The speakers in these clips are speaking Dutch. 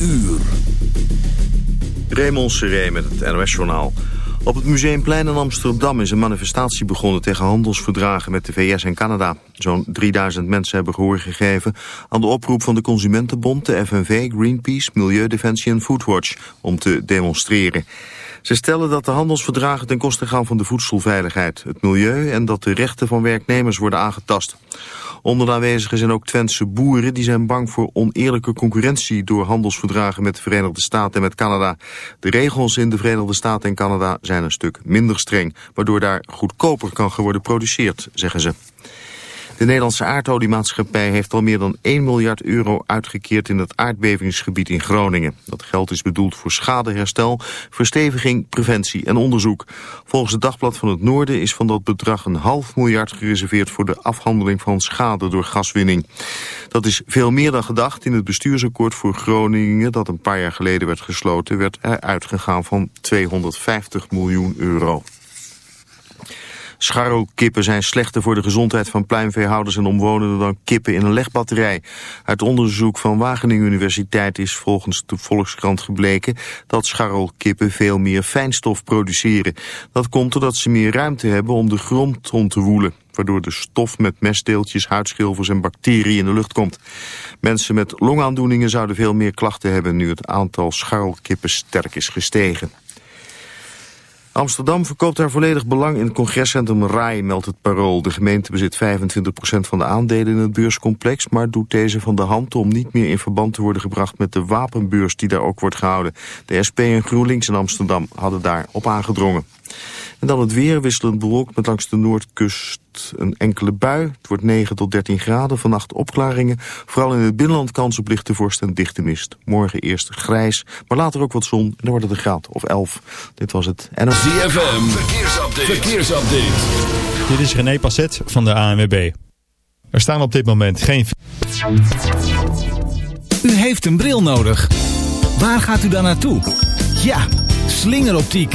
uur. Raymond Seré met het NOS-journaal. Op het Museumplein in Amsterdam is een manifestatie begonnen tegen handelsverdragen met de VS en Canada. Zo'n 3000 mensen hebben gehoor gegeven aan de oproep van de Consumentenbond, de FNV, Greenpeace, Milieudefensie en Foodwatch om te demonstreren. Ze stellen dat de handelsverdragen ten koste gaan van de voedselveiligheid, het milieu en dat de rechten van werknemers worden aangetast. Onder de aanwezigen zijn ook Twentse boeren die zijn bang voor oneerlijke concurrentie door handelsverdragen met de Verenigde Staten en met Canada. De regels in de Verenigde Staten en Canada zijn een stuk minder streng, waardoor daar goedkoper kan worden geproduceerd, zeggen ze. De Nederlandse aardoliemaatschappij heeft al meer dan 1 miljard euro uitgekeerd in het aardbevingsgebied in Groningen. Dat geld is bedoeld voor schadeherstel, versteviging, preventie en onderzoek. Volgens het Dagblad van het Noorden is van dat bedrag een half miljard gereserveerd voor de afhandeling van schade door gaswinning. Dat is veel meer dan gedacht. In het bestuursakkoord voor Groningen, dat een paar jaar geleden werd gesloten, werd er uitgegaan van 250 miljoen euro. Scharrelkippen zijn slechter voor de gezondheid van pluimveehouders en omwonenden dan kippen in een legbatterij. Uit onderzoek van Wageningen Universiteit is volgens de Volkskrant gebleken dat scharrelkippen veel meer fijnstof produceren. Dat komt doordat ze meer ruimte hebben om de grond om te woelen waardoor de stof met mestdeeltjes, huidschilfers en bacteriën in de lucht komt. Mensen met longaandoeningen zouden veel meer klachten hebben nu het aantal scharrelkippen sterk is gestegen. Amsterdam verkoopt daar volledig belang in het congrescentrum RAI, meldt het Parool. De gemeente bezit 25% van de aandelen in het beurscomplex... maar doet deze van de hand om niet meer in verband te worden gebracht... met de wapenbeurs die daar ook wordt gehouden. De SP en GroenLinks in Amsterdam hadden daar op aangedrongen. En dan het weer wisselend bewolkt met langs de noordkust een enkele bui. Het wordt 9 tot 13 graden. Vannacht opklaringen. Vooral in het binnenland kans op lichte vorst en dichte mist. Morgen eerst grijs, maar later ook wat zon. En dan wordt het een graad of 11. Dit was het NOS. ZFM, verkeersupdate. verkeersupdate. Dit is René Passet van de ANWB. Er staan op dit moment geen... U heeft een bril nodig. Waar gaat u dan naartoe? Ja, slingeroptiek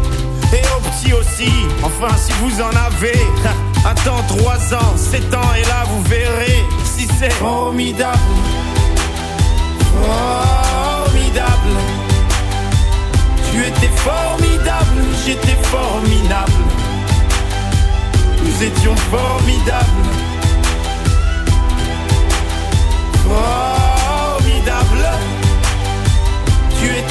Enfin si vous en avez. Attends 3 ans, 7 ans, et là vous verrez si c'est formidable. Formidable. Tu étais formidable, j'étais formidable. Nous étions formidables. Formidable. Tu étais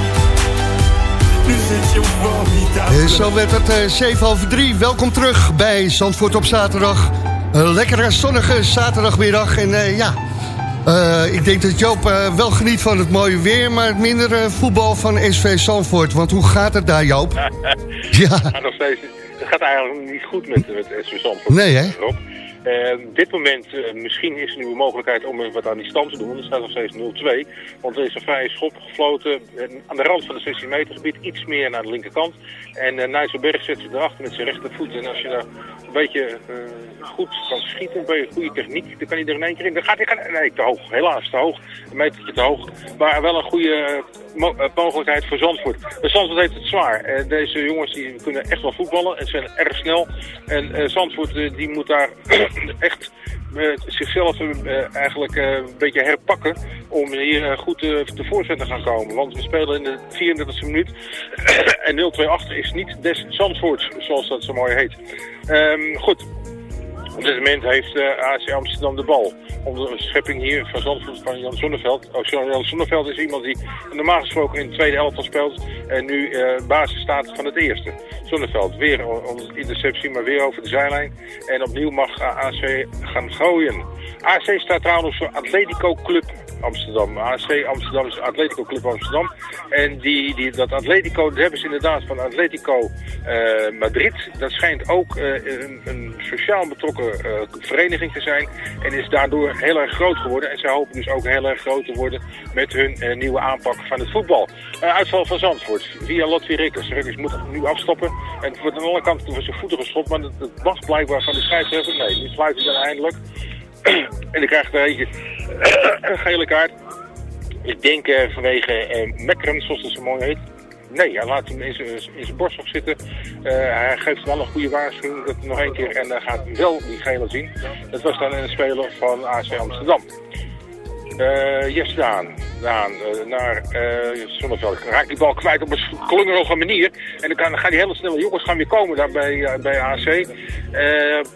Zo werd het eh 7 over 3. Welkom terug bij Zandvoort op zaterdag. Een lekkere zonnige zaterdagmiddag. En eh, ja, eh, ik denk dat Joop eh, wel geniet van het mooie weer... maar het mindere voetbal van SV Zandvoort. Want hoe gaat het daar, Joop? Ja. Maar nog steeds, het gaat eigenlijk niet goed met, met SV Zandvoort. Nee, hè? Rob. Op dit moment, eh, misschien is er nu een mogelijkheid om wat aan die stand te doen. Er staat nog steeds 0-2. Want er is een vrije schop gefloten eh, aan de rand van het 16 meter gebied. Iets meer naar de linkerkant. En uh, Nijsselberg zet zich erachter met zijn rechtervoet. En als je daar een beetje goed kan schieten, een goede techniek, dan kan hij er in één keer in. Dan gaat hij, gaan- nee, te hoog. Helaas, te hoog. Een metertje te hoog. Maar wel een goede mo- mogelijkheid voor Zandvoort. Maar Zandvoort heeft het zwaar. Deze jongens die kunnen echt wel voetballen en zijn erg snel. En Zandvoort die moet daar echt eh, zichzelf eh, eigenlijk eh, een beetje herpakken om hier goed te voorzet te gaan komen. Want we spelen in de 34e minuut en 0-2 achter is niet des Zandvoorts, zoals dat zo mooi heet. Ehm, goed, op dit moment heeft eh, AC Amsterdam de bal. Onder een schepping hier van Zandvoort van Jan Zonneveld. Oh, Jan Zonneveld is iemand die normaal gesproken in de tweede helft speelt. En nu eh, basis staat van het eerste. Zonneveld weer onder interceptie, maar weer over de zijlijn. En opnieuw mag AC gaan gooien. AC staat trouwens voor Atletico Club Amsterdam. AC Amsterdam is Atletico Club Amsterdam. En die, die, dat Atletico, dat hebben ze inderdaad van Atletico eh, Madrid. Dat schijnt ook eh, een, een sociaal betrokken eh, vereniging te zijn. En is daardoor heel erg groot geworden. En zij hopen dus ook heel erg groot te worden met hun nieuwe aanpak van het voetbal. Uitval van Zandvoort via Lotfi Rikkers. Rikkers moet nu afstoppen. En het wordt aan alle kanten van zijn voeten geschopt. Maar dat mag blijkbaar van de scheidsrechter. Nee, fluit hij dan eindelijk. En dan krijgt er eentje een gele kaart. Ik denk eh, vanwege eh Mekkeren, zoals het zo mooi heet. Nee, hij laat hem in zijn, in zijn borst nog zitten. Eh, hij geeft wel een goede waarschuwing dat nog één keer en dan gaat hij wel die gele zien. Dat was dan een speler van AC Amsterdam. Eh yes, Daan. Daan eh, naar eh Zonneveld. Raakt die bal kwijt op een klungerige manier. En dan, kan, gaan die hele snelle jongens gaan weer komen daar bij, eh, bij AC.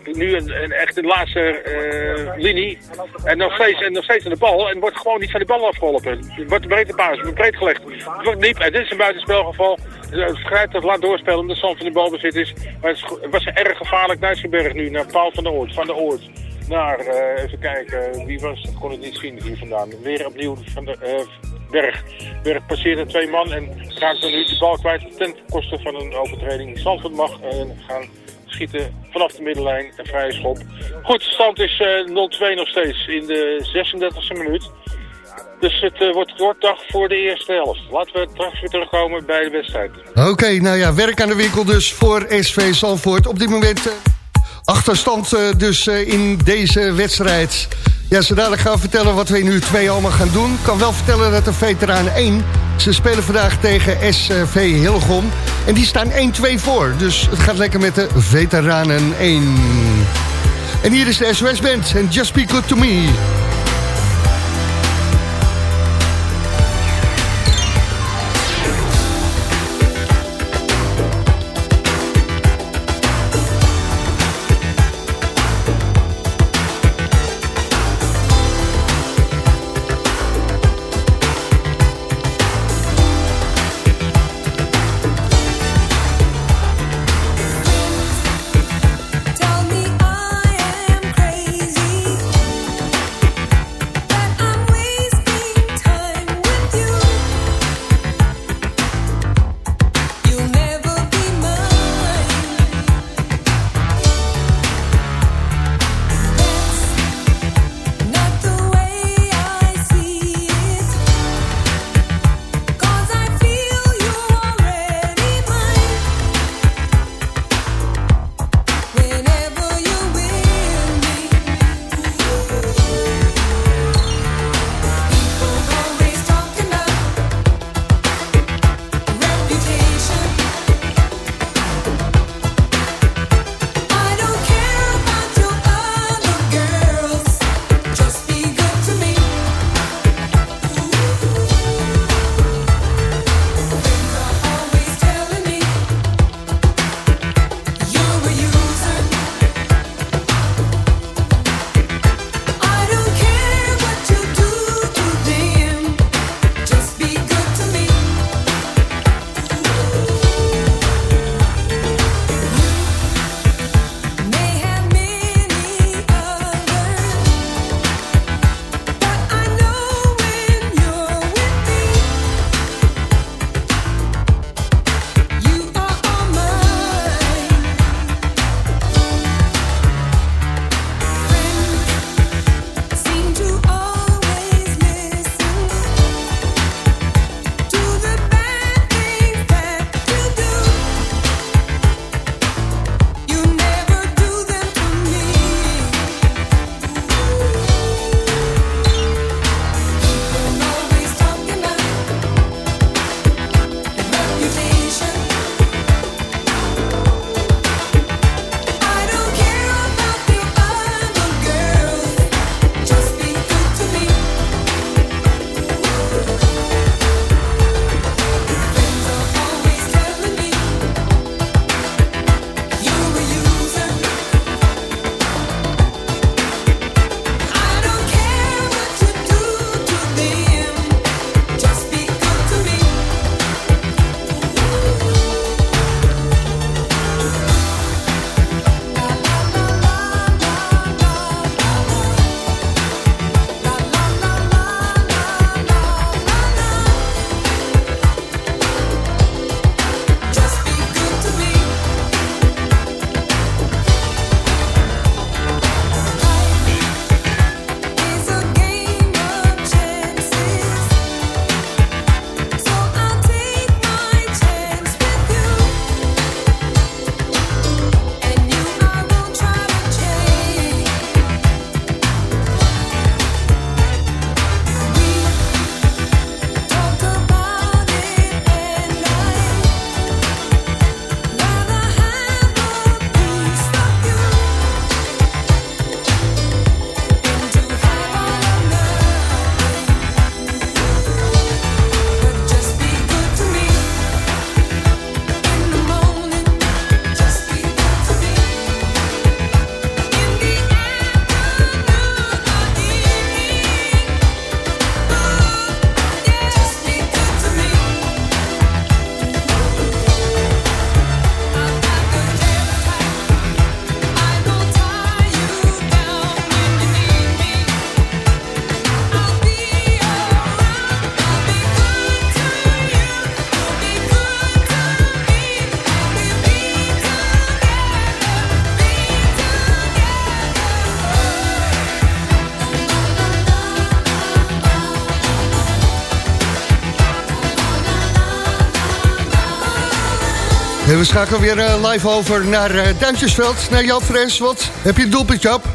Nu een, een echt een laatste linie. En nog, steeds, en nog steeds aan de bal. En wordt gewoon niet van de bal afgeholpen. Wordt een breedte basis, breed gelegd. Wordt diep. Dit is een buitenspelgeval. Het grijpt dat laat doorspelen omdat Zand van de. Maar het, is go- het was erg gevaarlijk. Nijsselberg nu naar Paul van der Oort. Van der Oort naar, eh, even kijken, wie was het? kon ik niet zien hier vandaan. Weer opnieuw van de eh, Berg. Berg passeerde twee man en raakt dan nu de bal kwijt ten koste van een overtreding. Zandvoort mag eh, gaan schieten vanaf de middenlijn, een vrije schop. Goed, stand is eh 0-2 nog steeds in de 36e minuut. Dus het wordt kort dag voor de eerste helft. Laten we straks weer terugkomen bij de wedstrijd. Oké, nou ja, werk aan de winkel dus voor SV Zandvoort. Op dit moment achterstand uh, dus in deze wedstrijd. Ja, zo dadelijk gaan vertellen wat we uur 2 allemaal gaan doen. Ik kan wel vertellen dat de veteraan 1... ze spelen vandaag tegen SV Hillegom. En die staan 1-2 voor. Dus het gaat lekker met de veteranen 1. En hier is de SOS Band en Just Be Good To Me. En we schakelen weer eh, live over naar uh, Duintjesveld, naar Jan Fres. Wat? Heb je een doelpunt, Jap?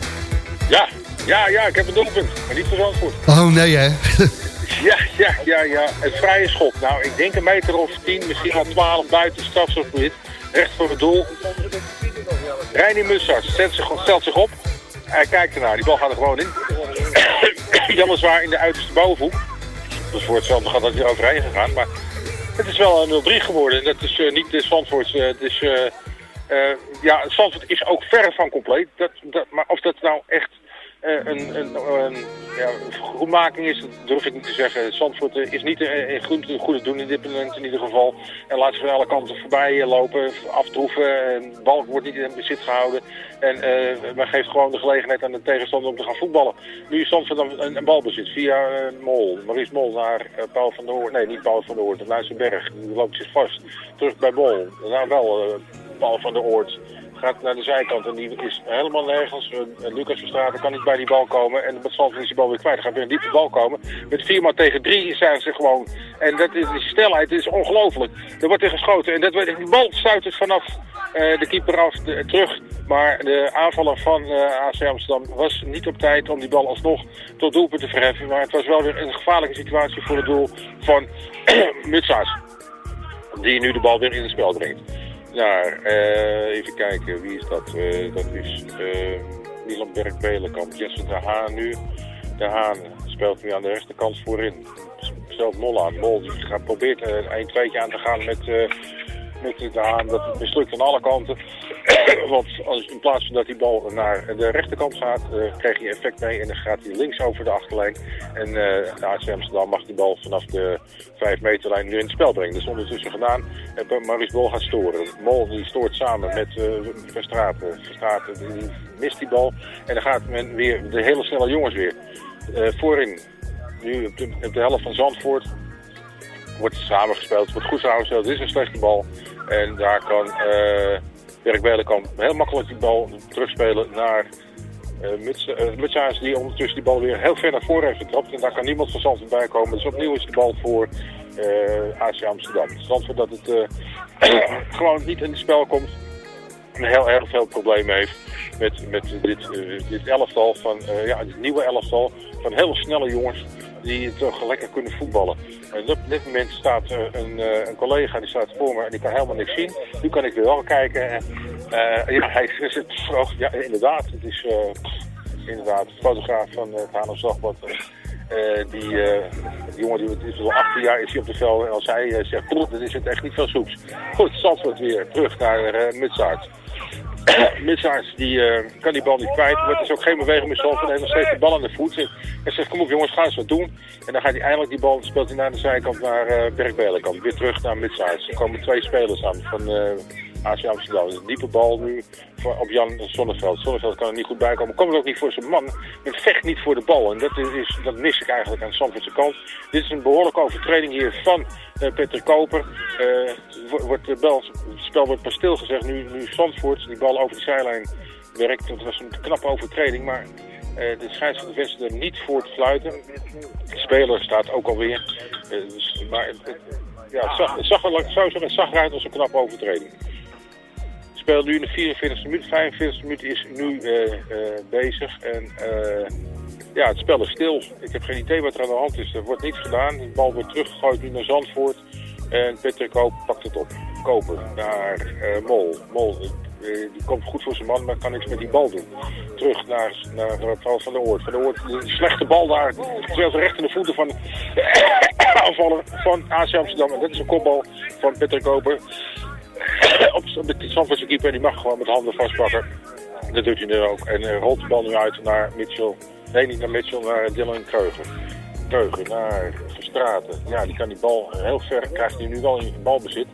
Ja, ja, ja, ik heb een doelpunt, maar niet voor Zandvoort. Oh, nee hè? ja, ja, ja, ja. Het vrije schop. Nou, ik denk een meter of 10, misschien wel 12 buiten strafschopgebied. Recht voor het doel. Reinier Mussars stelt zich, stelt zich op. Hij kijkt ernaar, die bal gaat er gewoon in. Weliswaar in de uiterste bovenhoek. Dus voor hetzelfde gaat dat weer overheen gegaan. Maar het is wel een 0-3 geworden. En dat is uh, niet de Zandvoort. Is, uh, ja, Zandvoort is ook ver van compleet. Dat, dat, maar of dat nou echt een, een, een ja, goedmaking is, dat durf ik niet te zeggen. Zandvoort is niet een goed, goede doen in dit moment in ieder geval. En laat ze van alle kanten voorbij lopen, aftroeven. En de bal wordt niet in bezit gehouden. En men geeft gewoon de gelegenheid aan de tegenstander om te gaan voetballen. Nu is Zandvoort dan een, een balbezit via uh, Mol. Maurice Mol naar Paul van der Hoort. Nee, niet Paul van der Hoort, Luisterberg. Die loopt zich vast. Terug bij Mol. Nou wel Paul van der Oort gaat naar de zijkant en die is helemaal nergens. Uh, Lucas Verstraten kan niet bij die bal komen en met Zandvoort is die bal weer kwijt. Dan gaat weer een diepe bal komen. Met 4 man tegen 3 zijn ze gewoon. En dat is, die snelheid is ongelooflijk. Er wordt er geschoten en dat, die bal stuit het vanaf uh, de keeper af de, terug. Maar de aanvaller van uh, AC Amsterdam was niet op tijd om die bal alsnog tot doelpunt te verheffen. Maar het was wel weer een gevaarlijke situatie voor het doel van Mutsaars. Die nu de bal weer in het spel brengt. Nou, uh, even kijken, wie is dat? Uh, dat is uh, Milan Berg-Belenkamp. Jesse de Haan nu. De Haan speelt nu aan de rechterkant voorin. Stelt Mol aan. Mol die gaat, probeert een 1-2 aan te gaan met, met de Haan. Dat mislukt aan alle kanten. Want als, in plaats van dat die bal naar de rechterkant gaat, uh, krijg je effect mee. En dan gaat hij links over de achterlijn. En uh, de AC Amsterdam mag die bal vanaf de 5 meterlijn weer in het spel brengen. Dat is ondertussen gedaan. En Maurice Bol gaat storen. Mol die stoort samen met uh, Verstraten. Verstraten die mist die bal. En dan gaat men weer, de hele snelle jongens weer. voorin, nu op op de helft van Zandvoort, wordt samengespeeld. Wordt goed samengespeeld. Het is een slechte bal. En daar kan... Uh, Dirk Belen kan heel makkelijk die bal terugspelen naar uh, die ondertussen die bal weer heel ver naar voren heeft getrapt. En daar kan niemand van Zandvoort bij komen. Dus opnieuw is de bal voor uh, AC Amsterdam. Zandvoort dat het gewoon niet in het spel komt. En heel erg veel problemen heeft met, met dit, dit elftal van, ja, dit nieuwe elftal van hele snelle jongens die toch lekker kunnen voetballen. En op dit moment staat een, een, collega die staat voor me en die kan helemaal niks zien. Nu kan ik weer wel kijken. En, uh, ja, hij is het ja, inderdaad. Het is uh, inderdaad de fotograaf van het Haarlems Dagblad. Uh, die, jongen die is al 18 jaar is hij op de veld en als hij zegt, dan is het echt niet veel soeps. Goed, Zandvoort weer terug naar uh. Mitsaerts die uh, kan die bal niet kwijt. Het is ook geen beweging meer Zandvoort. Hij heeft nog steeds de bal aan de voet. En zegt, kom op jongens, ga eens wat doen. En dan gaat hij eindelijk die bal, speelt hij naar de zijkant naar uh. Weer terug naar Mitsaerts. Er komen twee spelers aan van AC Amsterdam. Een diepe bal nu voor, op Jan Zonneveld. Zonneveld kan er niet goed bij komen. Komt ook niet voor zijn man. Men vecht niet voor de bal. En dat, is, dat mis ik eigenlijk aan Zandvoortse kant. Dit is een behoorlijke overtreding hier van uh, Peter Koper. Uh, wordt de bal, het spel wordt pas stilgezegd. Nu, nu Zandvoort die bal over de zijlijn werkt. Dat was een knappe overtreding. Maar uh, de scheidsrechter wist er niet voor te fluiten. De speler staat ook alweer. Dus, maar het, ja, het zag, het zag, het zag, het zag eruit als een knappe overtreding speelt nu in de 44 minuut. 45 minuut is nu uh, uh, bezig. En uh, ja, het spel is stil. Ik heb geen idee wat er aan de hand is. Er wordt niets gedaan. De bal wordt teruggegooid nu naar Zandvoort. En Peter Koop pakt het op. Koper naar Mol. Mol die komt goed voor zijn man, maar kan niks met die bal doen. Terug naar, naar van der Oort. Van der Oort, een slechte bal daar. Terwijl recht in de voeten van de van AC Amsterdam. En dat is een kopbal van Peter Koper. op, de Zandvoortse keeper, die mag gewoon met handen vastpakken. Dat doet hij nu ook. En uh, rolt de bal nu uit naar Mitchell. Nee, niet naar Mitchell, naar Dylan Kreuger. Kreuger naar Verstraten. Ja, die kan die bal heel ver, krijgt hij nu wel in balbezit.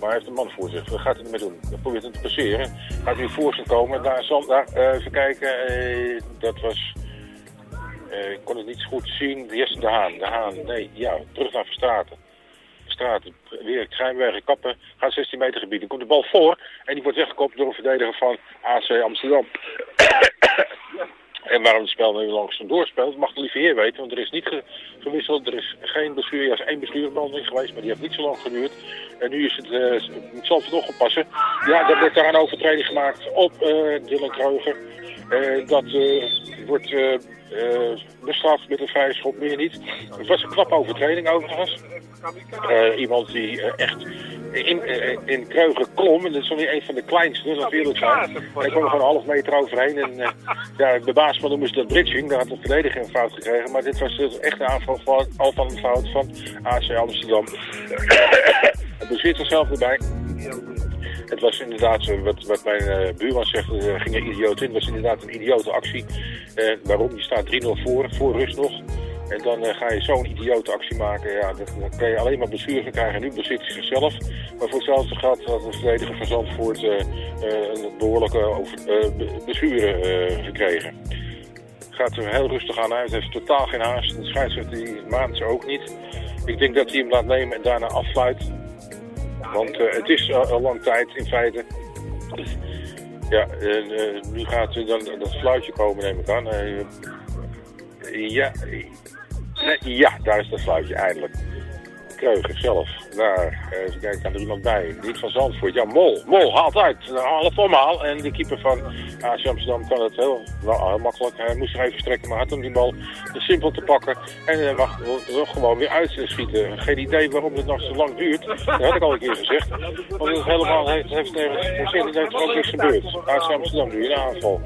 Maar hij heeft een man voor zich. Wat gaat hij ermee doen? Dan probeert hem te passeren. Gaat hij voor zich komen. Daar, daar uh, even kijken. Uh, dat was... Ik kon het niet goed zien. Jesse de Haan. De Haan, nee, ja. Terug naar Verstraten straat. Weer schijnwegen kappen, gaat 16 meter gebied. Komt de bal voor en die wordt weggekopt door een verdediger van AC Amsterdam. En waarom het spel nu langzaam doorspeelt, mag de lieve heer weten. Want er is niet ge gewisseld, er is geen bestuur, er is één bestuursbehandeling geweest, maar die heeft niet zo lang geduurd. En nu is het, uh, het nog oppassen. Ja, er wordt daar een overtreding gemaakt op uh, Dylan Kreuger. Uh, dat wordt bestraft met een vrije schop, meer niet. Het was een knappe overtreding overigens. Iemand die echt in, uh, in Kreugen klom. En dat is nog niet een van de kleinste, natuurlijk zijn. Hij kwam er gewoon een half meter overheen. En uh, ja, de baas van ze dat bridging. Daar had de verdediger een fout gekregen. Maar dit was dus echt een aanval van, al van een fout van AC Amsterdam. er zit er zelf erbij. Het was inderdaad, wat, wat mijn uh, buurman zegt, er ging een idioot in. Het was inderdaad een idiote actie. Uh, waarom? Je staat 3-0 voor, voor rust nog. En dan uh, ga je zo'n idiote actie maken. Ja, dan kan je alleen maar blessure krijgen. Nu bezit hij zichzelf. Maar voor hetzelfde gaat had de verdediger van Zandvoort uh, uh, een behoorlijke over, gekregen. Gaat er heel rustig aan uit. heeft totaal geen haast. De scheidsrechter die maakt ze ook niet. Ik denk dat hij hem laat nemen en daarna afsluit. Want het is al lang tijd in feite. Ja, nu gaat er dan dat fluitje komen neem ik aan. ja, ja, daar is dat sluitje eindelijk. Kreuger zelf. Daar, even kijken, kan er iemand bij. Niet van Zandvoort. Ja, Mol. Mol haalt uit. Half omhaal. En de keeper van AC Amsterdam kan het heel, makkelijk. Hij moest er even strekken, maar had hem die bal simpel te pakken. En uh, wacht, gewoon weer uitschieten. Geen idee waarom het nog zo lang duurt. Dat had ik al een keer gezegd. Want het helemaal heeft, heeft nergens. Er heeft ook niks gebeurd. AC Amsterdam nu in aanval.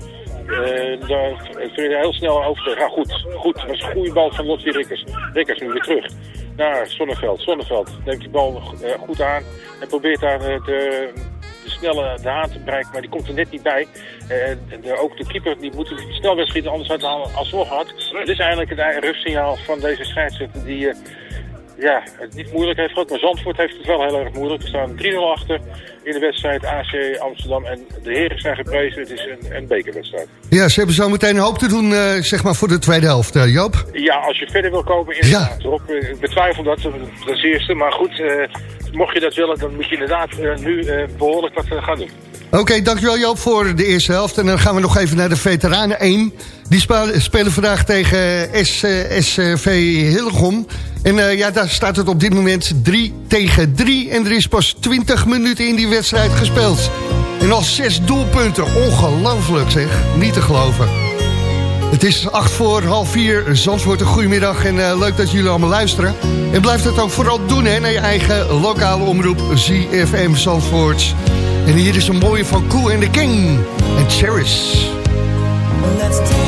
Uh, daar kun je heel snel over. Ja, goed. Goed. Dat was een goede bal van Lottie Rikkers. Rikkers nu weer terug naar Zonneveld. Zonneveld neemt die bal uh, goed aan en probeert daar uh, de, de snelle de haan te bereiken, maar die komt er net niet bij. de, ook de keeper die moet snel wegschieten, anders had hij alsnog gehad. Het is eigenlijk het rustsignaal van deze scheidsrechter die ja, het niet moeilijk heeft gehad. Maar Zandvoort heeft het wel heel erg moeilijk. We staan 3-0 achter in de wedstrijd AC Amsterdam. En de heren zijn geprezen. Het is een, een bekerwedstrijd. Ja, ze hebben zo meteen een hoop te doen uh, zeg maar voor de tweede helft, uh, Joop. Ja, als je verder wil komen inderdaad. Ja. Erop, ik betwijfel dat, dat is eerste. Maar goed, uh, mocht je dat willen, dan moet je inderdaad nu behoorlijk wat gaan doen. Oké, dankjewel Joop voor de eerste helft. En dan gaan we nog even naar de veteranen 1. Die spelen vandaag tegen S, SV Hillegom. En ja, daar staat het op dit moment 3 tegen 3. En er is pas 20 minuten in die wedstrijd gespeeld. En al zes doelpunten. Ongelooflijk zeg. Niet te geloven. Het is 8 voor half 4. Zandvoort, een goedemiddag. En uh, leuk dat jullie allemaal luisteren. En blijf dat ook vooral doen hè, naar je eigen lokale omroep ZFM Zandvoort. En hier is een mooie van Cool and the King. En Cherish. Let's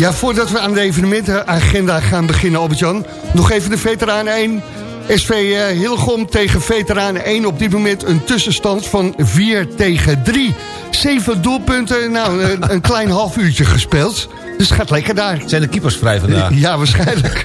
Ja, voordat we aan de evenementenagenda gaan beginnen, Albert-Jan... nog even de Veteranen 1. SV eh, Hilgom tegen Veteranen 1 op dit moment een tussenstand van 4 tegen 3. Zeven doelpunten, nou een, een klein half uurtje gespeeld. Dus het gaat lekker daar. Zijn de keepers vrij vandaag? Ja, waarschijnlijk.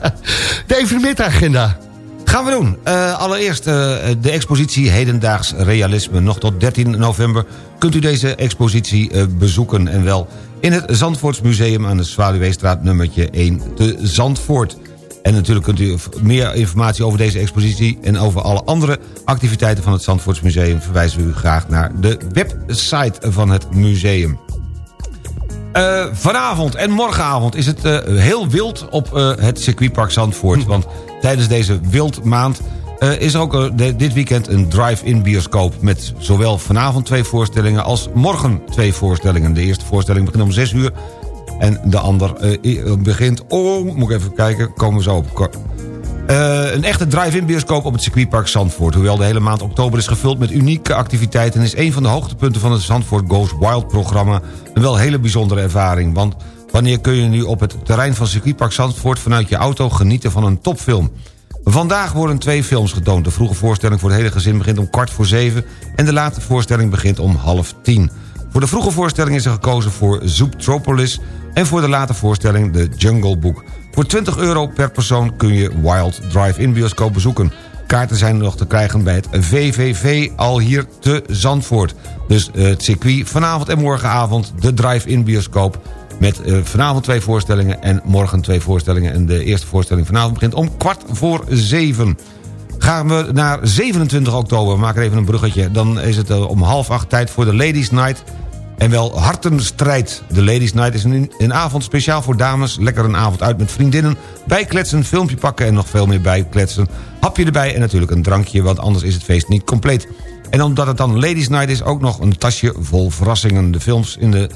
de evenementenagenda. Gaan we doen. Eh, allereerst eh, de expositie Hedendaags Realisme. Nog tot 13 november kunt u deze expositie eh, bezoeken. En wel in het Zandvoortsmuseum aan de Zwaluweestraat nummertje 1 te Zandvoort. En natuurlijk kunt u meer informatie over deze expositie... en over alle andere activiteiten van het Zandvoortsmuseum... verwijzen we u graag naar de website van het museum. Uh, vanavond en morgenavond is het uh, heel wild op uh, het circuitpark Zandvoort. Want tijdens deze wildmaand is er ook de, dit weekend een drive-in bioscoop... met zowel vanavond twee voorstellingen als morgen twee voorstellingen. De eerste voorstelling begint om 6 uur en de ander begint om... moet ik even kijken, komen we zo op... Een echte drive-in bioscoop op het circuitpark Zandvoort. Hoewel de hele maand oktober is gevuld met unieke activiteiten... is een van de hoogtepunten van het Zandvoort Goes Wild programma... een wel hele bijzondere ervaring. Want wanneer kun je nu op het terrein van circuitpark Zandvoort... vanuit je auto genieten van een topfilm? Vandaag worden twee films getoond. De vroege voorstelling voor het hele gezin begint om kwart voor zeven... en de late voorstelling begint om half tien. Voor de vroege voorstelling is er gekozen voor Zooptropolis... en voor de late voorstelling de Jungle Book... Voor 20 euro per persoon kun je Wild Drive-In bioscoop bezoeken. Kaarten zijn nog te krijgen bij het VVV al hier te Zandvoort. Dus het circuit vanavond en morgenavond de Drive-In bioscoop Met eh, vanavond twee voorstellingen en morgen twee voorstellingen. En de eerste voorstelling vanavond begint om kwart voor zeven. Gaan we naar 27 oktober, we maken even een bruggetje. Dan is het eh, om half acht tijd voor de Ladies Night en wel hartenstrijd. De Ladies Night is een, een avond speciaal voor dames. Lekker een avond uit met vriendinnen. Bijkletsen, filmpje pakken en nog veel meer bijkletsen. Hapje erbij en natuurlijk een drankje, want anders is het feest niet compleet. En omdat het dan Ladies Night is, ook nog een tasje vol verrassingen. De films in de,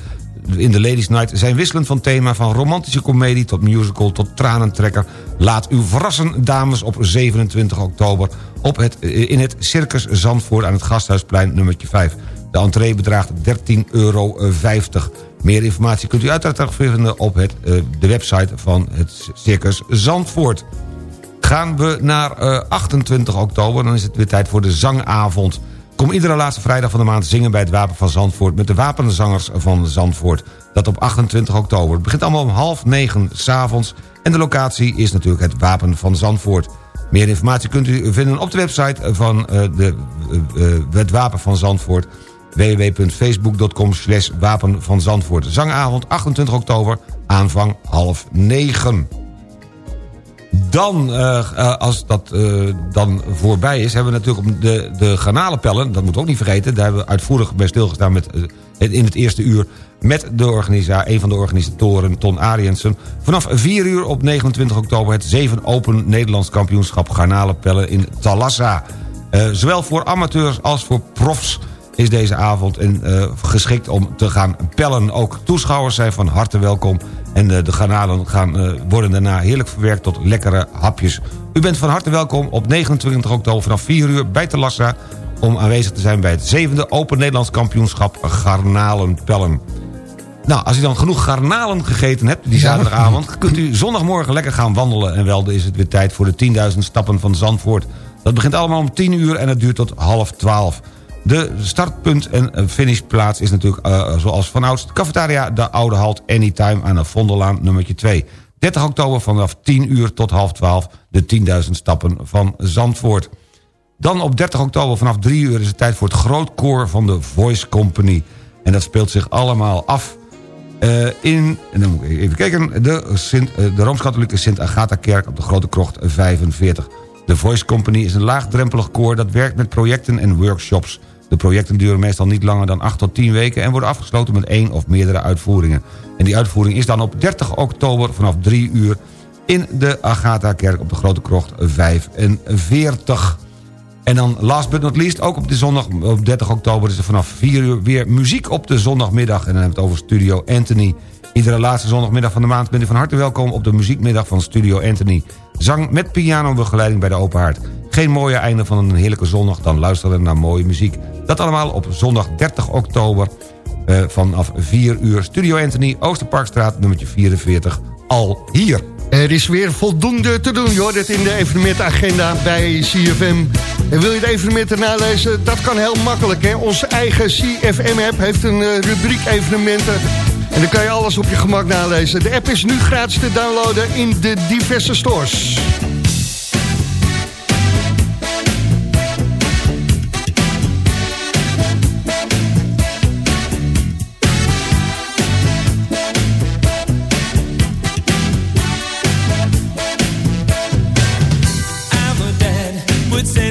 in de Ladies Night zijn wisselend van thema... van romantische komedie tot musical tot tranentrekker. Laat u verrassen, dames, op 27 oktober... Op het, in het Circus Zandvoort aan het Gasthuisplein nummertje 5. De entree bedraagt 13,50 euro. Meer informatie kunt u uiteraard vinden op het, eh, de website van het Circus Zandvoort. Gaan we naar 28 eh, oktober, dan is het weer tijd voor de zangavond. Kom iedere laatste vrijdag van de maand zingen bij het Wapen van Zandvoort... met de wapenzangers van Zandvoort. Dat op 28 oktober. Het begint allemaal om half negen s'avonds... en de locatie is natuurlijk het Wapen van Zandvoort. Meer informatie kunt u vinden op de website van uh, de, het Wapen van Zandvoort www.facebook.com slash wapen van Zandvoort. Zangavond 28 oktober, aanvang half negen. Dan, uh, als dat uh, dan voorbij is, hebben we natuurlijk de, de garnalenpellen. Dat moeten we ook niet vergeten. Daar hebben we uitvoerig bij stilgestaan met, in het eerste uur... met de organisa een van de organisatoren, Ton Ariensen. Vanaf 4 uur op 29 oktober het 7 Open Nederlands kampioenschap garnalenpellen in Talassa. zowel voor amateurs als voor profs is deze avond geschikt om te gaan pellen. Ook toeschouwers zijn van harte welkom. En uh, de garnalen gaan, uh, worden daarna heerlijk verwerkt tot lekkere hapjes. U bent van harte welkom op 29 oktober vanaf 4 uur bij Telassa... om aanwezig te zijn bij het zevende Open Nederlands kampioenschap garnalenpellen. Nou, als u dan genoeg garnalen gegeten hebt die zaterdagavond... kunt u zondagmorgen lekker gaan wandelen. En wel is het weer tijd voor de 10.000 stappen van Zandvoort. Dat begint allemaal om 10 uur en het duurt tot half 12. De startpunt en finishplaats is natuurlijk uh, zoals vanouds... Cafetaria de Oude Halt Anytime aan de Vondellaan nummertje 2. 30 oktober vanaf 10 uur tot half 12 de 10.000 stappen van Zandvoort. Dan op 30 oktober vanaf 3 uur is het tijd voor het grootkoor van de Voice Company. En dat speelt zich allemaal af uh, in, en dan moet ik even kijken, de, Sint, uh, de Rooms-Katholieke Sint-Agatha-kerk op de Grote Krocht 45. De Voice Company is een laagdrempelig koor dat werkt met projecten en workshops. De projecten duren meestal niet langer dan 8 tot 10 weken... en worden afgesloten met één of meerdere uitvoeringen. En die uitvoering is dan op 30 oktober vanaf 3 uur... in de Agatha-kerk op de Grote Krocht 45. En dan last but not least, ook op de zondag op 30 oktober... is er vanaf 4 uur weer muziek op de zondagmiddag. En dan hebben we het over Studio Anthony. Iedere laatste zondagmiddag van de maand bent u van harte welkom... op de muziekmiddag van Studio Anthony. Zang met pianobegeleiding bij de Open Haard. Geen mooie einde van een heerlijke zondag dan luisteren naar mooie muziek. Dat allemaal op zondag 30 oktober uh, vanaf 4 uur. Studio Anthony, Oosterparkstraat, nummertje 44, al hier. Er is weer voldoende te doen, joh, dit in de evenementagenda bij CFM. En wil je de evenementen nalezen? Dat kan heel makkelijk, hè. Onze eigen CFM-app heeft een uh, rubriek evenementen... En dan kan je alles op je gemak nalezen. De app is nu gratis te downloaden in de diverse stores.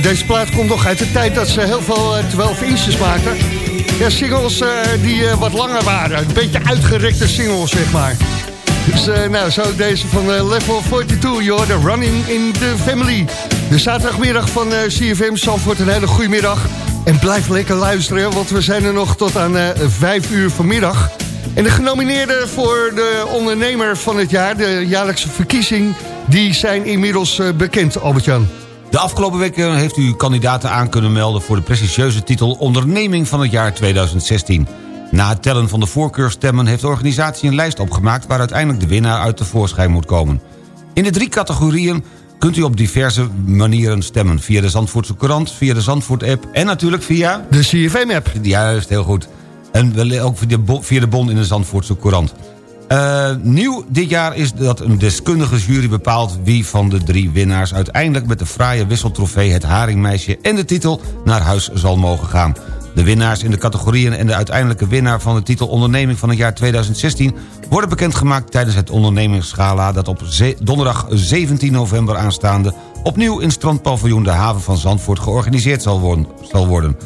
Deze plaat komt nog uit de tijd dat ze heel veel eh, 12 inches maakten. Ja, singles eh, die eh, wat langer waren. Een beetje uitgerekte singles, zeg maar. Dus eh, nou, zo deze van eh, Level 42, joh, de Running in the Family. De zaterdagmiddag van eh, CFM Zandvoort, een hele goede middag. En blijf lekker luisteren, want we zijn er nog tot aan eh 5 uur vanmiddag. En de genomineerden voor de ondernemer van het jaar, de jaarlijkse verkiezing... die zijn inmiddels eh, bekend, Albert-Jan. De afgelopen weken heeft u kandidaten aan kunnen melden... voor de prestigieuze titel Onderneming van het jaar 2016. Na het tellen van de voorkeurstemmen heeft de organisatie een lijst opgemaakt... waar uiteindelijk de winnaar uit de voorschijn moet komen. In de drie categorieën kunt u op diverse manieren stemmen. Via de Zandvoortse Courant, via de Zandvoort-app... en natuurlijk via... De CFM-app. Juist, heel goed. En wel ook via de, bo- via de bon in de Zandvoortse Courant. Eh, nieuw dit jaar is dat een deskundige jury bepaalt... wie van de drie winnaars uiteindelijk met de fraaie wisseltrofee... het Haringmeisje en de titel naar huis zal mogen gaan. De winnaars in de categorieën en de uiteindelijke winnaar van de titel Onderneming van het jaar 2016... worden bekendgemaakt tijdens het ondernemingsgala... dat op donderdag 17 november aanstaande opnieuw in strandpaviljoen de haven van Zandvoort georganiseerd zal worden.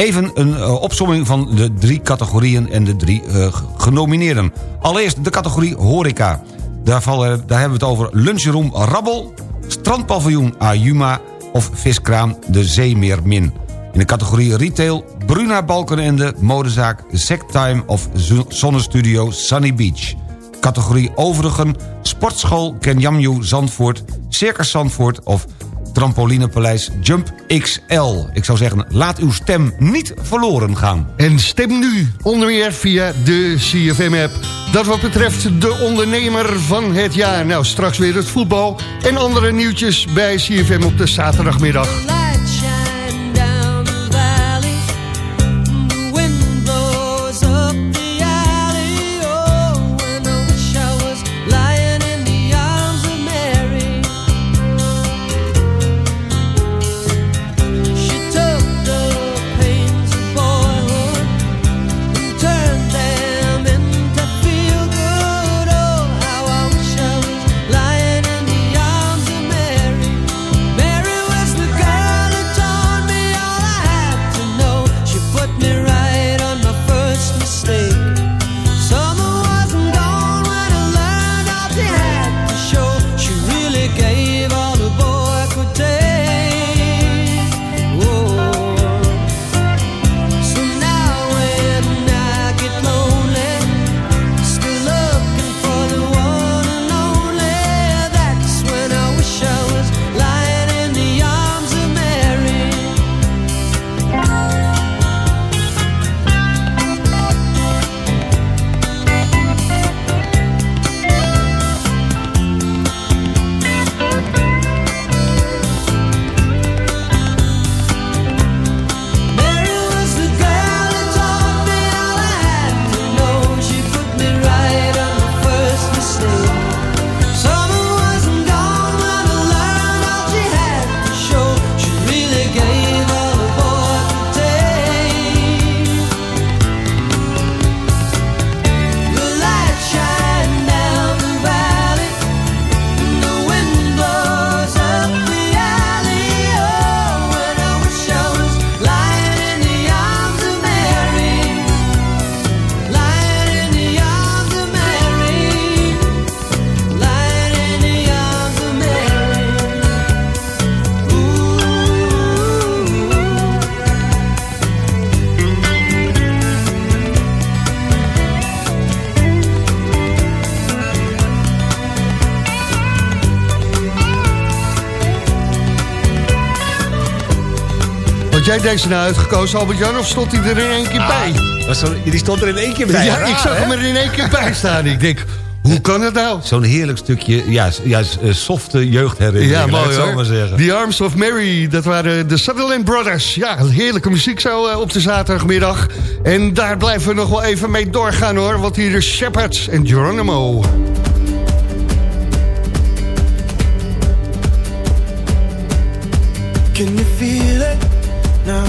Even een uh, opsomming van de drie categorieën en de drie uh, genomineerden. Allereerst de categorie horeca. Daar, vallen, daar hebben we het over lunchroom Rabbel... strandpaviljoen Ayuma of viskraam De Zeemeermin. In de categorie retail Bruna Balkenende, modezaak Sectime of zonnestudio Sunny Beach. Categorie overigen sportschool Kenyamju Zandvoort, Circus Zandvoort of trampolinepaleis Jump XL. Ik zou zeggen, laat uw stem niet verloren gaan. En stem nu, onder meer via de CFM-app. Dat wat betreft de ondernemer van het jaar. Nou, straks weer het voetbal en andere nieuwtjes bij CFM op de zaterdagmiddag. Deze nou uitgekozen, Albert-Jan, of stond hij er in één keer bij? Ah, die stond er in één keer bij. Ja, ik zag hem er in één keer bij staan. Ik denk, hoe kan het nou? Zo'n heerlijk stukje, ja, ja eh, softe jeugdherinnering. Ja, mooi hoor. Maar zeggen. The Arms of Mary, dat waren de Sutherland Brothers. Ja, heerlijke muziek zo uh, op de zaterdagmiddag. En daar blijven we nog wel even mee doorgaan hoor. Want hier is Shepherds en Geronimo. Can you feel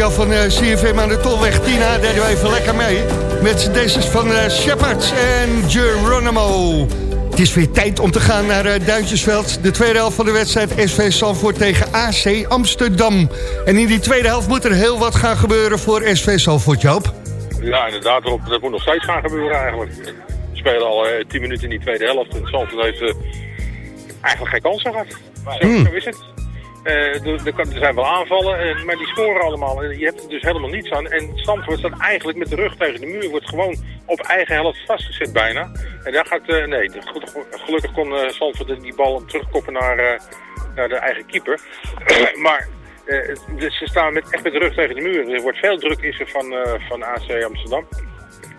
studio van eh, CFM aan de Tolweg Tina deden we even lekker mee. Met deze van eh Shepard en Geronimo. Het is weer tijd om te gaan naar eh, Duintjesveld. De tweede helft van de wedstrijd SV Zandvoort tegen AC Amsterdam. En in die tweede helft moet er heel wat gaan gebeuren voor SV Zandvoort, Joop. Ja, inderdaad, Rob, dat moet nog steeds gaan gebeuren eigenlijk. We spelen al 10 minuten in die tweede helft en Zandvoort heeft eigenlijk geen kans gehad. Zo, Hmm. zo is het. Eh, er, zijn wel aanvallen, eh, maar die scoren allemaal. En je hebt er dus helemaal niets aan. En Zandvoort staat eigenlijk met de rug tegen de muur. Wordt gewoon op eigen helft vastgezet bijna. En daar gaat, eh, nee, gelukkig kon eh Zandvoort die bal terugkoppen naar, eh, naar de eigen keeper. maar eh, dus ze staan met, echt met de rug tegen de muur. Er wordt veel druk is er van, eh, van AC Amsterdam.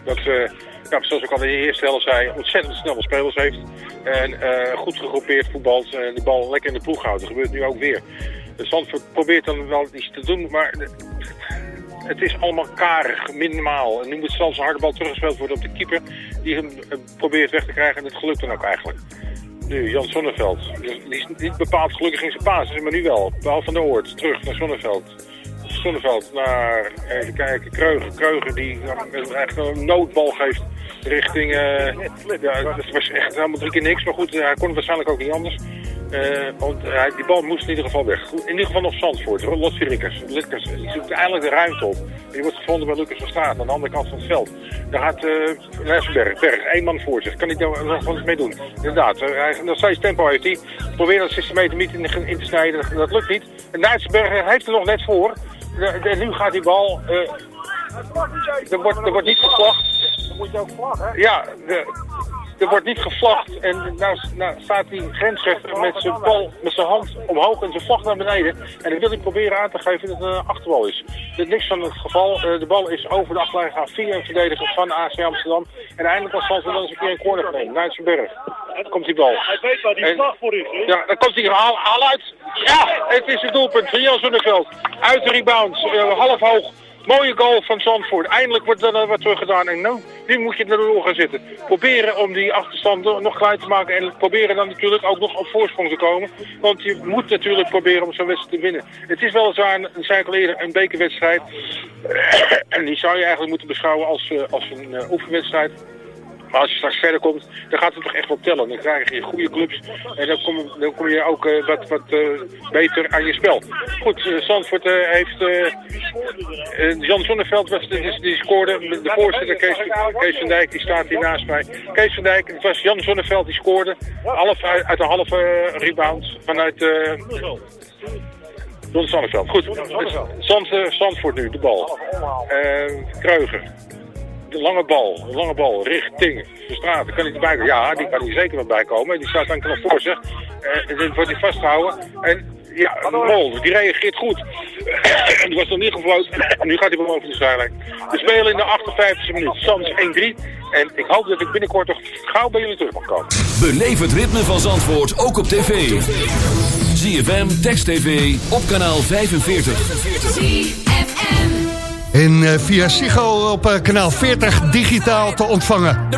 Dat ze, ja, zoals ik al in de eerste helft zei, ontzettend snelle spelers heeft. En eh, goed gegroepeerd voetbalt en die bal lekker in de ploeg houdt. Dat gebeurt nu ook weer. De Zandvoort probeert dan wel iets te doen, maar het is allemaal karig, minimaal. En nu moet zelfs een harde bal teruggespeeld worden op de keeper. Die hem eh, probeert weg te krijgen en het gelukt dan ook eigenlijk. Nu, Jan Sonneveld. Die is niet bepaald gelukkig in zijn basis, maar nu wel. Paul van der Oort, terug naar Sonneveld. Sonneveld naar, even kijken, Kreuger. Kreuger die ja, echt een noodbal geeft richting... eh, ja, dat was echt helemaal drie keer niks. Maar goed, hij kon waarschijnlijk ook niet anders. Eh, want die bal moest in ieder geval weg. In ieder geval nog Zandvoort. Lotsie Rikkers. Rikkers die zoekt eindelijk de ruimte op. Die wordt gevonden bij Lucas van Straat aan de andere kant van het veld. Daar gaat uh, Berg, één man voor zich. Kan hij daar nog wat mee doen? Inderdaad, hij, nog steeds tempo heeft hij. Probeert dat 16 meter niet in, te snijden. Dat, dat lukt niet. En heeft er nog net voor. En nu gaat die bal... er, wordt, er wordt niet gevlacht. Dan moet je ook vlaggen. Ja, de, er wordt niet gevlacht en nou, nou staat die grensrechter met zijn bal, met zijn hand omhoog en zijn vlag naar beneden. En dan wil hij proberen aan te geven dat het een achterbal is. Is niks van het geval. Uh, de bal is over de achterlijn gegaan via een verdediger van AC Amsterdam. En eindelijk was Zandvoort dan eens een keer een corner. Nijtsenberg. Daar komt die bal. Hij weet waar die en, vlag voor is. Hè? Ja, dan komt hij haal, haal uit. Ja, het is het doelpunt van Jan Zonneveld. Uit de rebound, uh, half hoog. Mooie goal van Zandvoort. Eindelijk wordt er wat terug gedaan. En nou, nu moet je er door gaan zitten. Proberen om die achterstand nog klein te maken. En proberen dan natuurlijk ook nog op voorsprong te komen. Want je moet natuurlijk proberen om zo'n wedstrijd te winnen. Het is weliswaar, een, eerder, een bekerwedstrijd. En die zou je eigenlijk moeten beschouwen als, uh, als een uh, oefenwedstrijd. Maar als je straks verder komt, dan gaat het toch echt wel tellen. Dan krijg je goede clubs en dan kom, dan kom je ook uh, wat, wat uh, beter aan je spel. Goed, uh, Zandvoort heeft... Jan Zonneveld was de, die scoorde. De voorzitter Kees, Kees van Dijk, die staat hier naast mij. Kees van Dijk, het was Jan Zonneveld die scoorde. Half, uit, uit een halve rebound vanuit... Don Zonneveld. Goed, Zand, Zandvoort nu, de bal. Kreuger de lange bal, de lange bal richting de straat. Kan hij erbij komen? Ja, die kan hier zeker wel bij komen. Die staat dan nog voor zich. En dan wordt hij vastgehouden. En ja, Mol, die reageert goed. die was nog niet gefloten. En nu gaat hij wel over de zijlijn. We spelen in de 58e minuut. Sans 1-3. En ik hoop dat ik binnenkort toch gauw bij jullie terug mag komen. Beleef het ritme van Zandvoort ook op tv. ZFM, Text TV, op kanaal 45. En uh, via Sigo op uh, kanaal 40 digitaal te ontvangen. The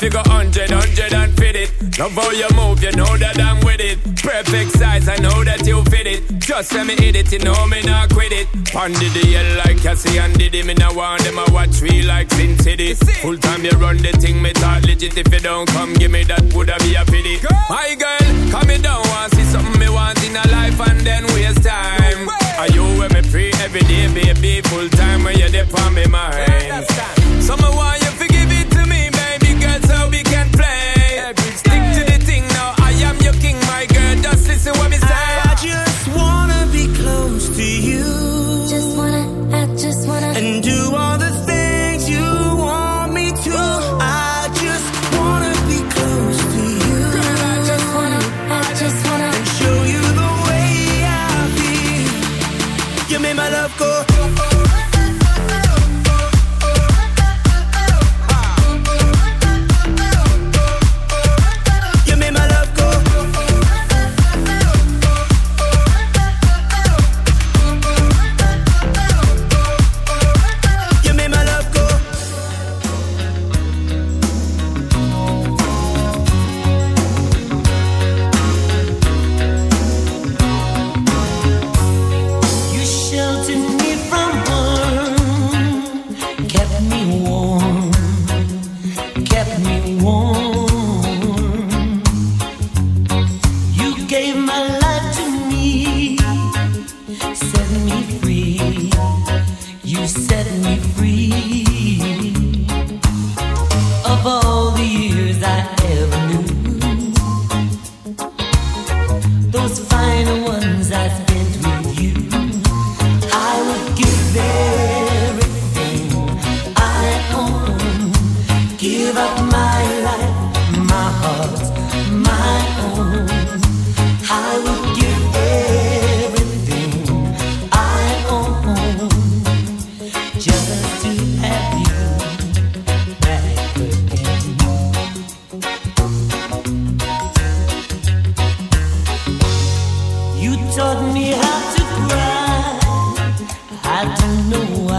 Figure hundred, hundred and fit it. Love how you move, you know that I'm with it. Perfect size, I know that you fit it. Just let me hit it, you know me not quit it. Pondy the hell like Cassie and Diddy. Me now want them, I watch me like Sin City. Full time you run the thing, me talk legit. If you don't come, give me that, woulda be a pity. Girl. My girl, come me down, want see something me want in a life and then waste time. Are you with me free every day, baby? Full time when you're there for me mind. Summer want me how to cry. I don't know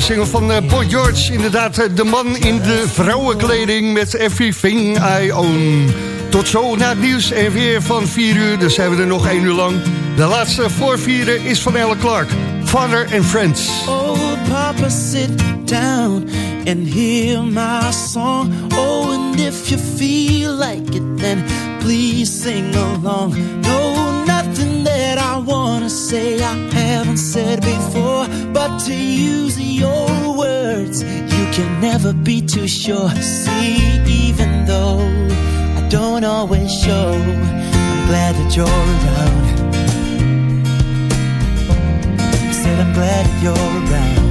de single van eh, Boy George. Inderdaad, eh, de man in de vrouwenkleding met Everything I Own. Tot zo na het nieuws en weer van 4 uur. Dus zijn we er nog 1 uur lang. De laatste voor vieren is van Elle Clark. Father and Friends. Oh, Papa, sit down and hear my song. Oh, and if you feel like it, then please sing along. No, that I wanna say I haven't said before. But to use your words, you can never be too sure. See, even though I don't always show, I'm glad that you're around. I Said I'm glad that you're around.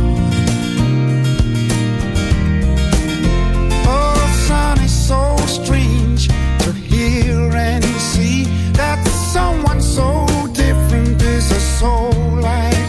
Oh, son, it's so strange to hear and see that someone so is soul like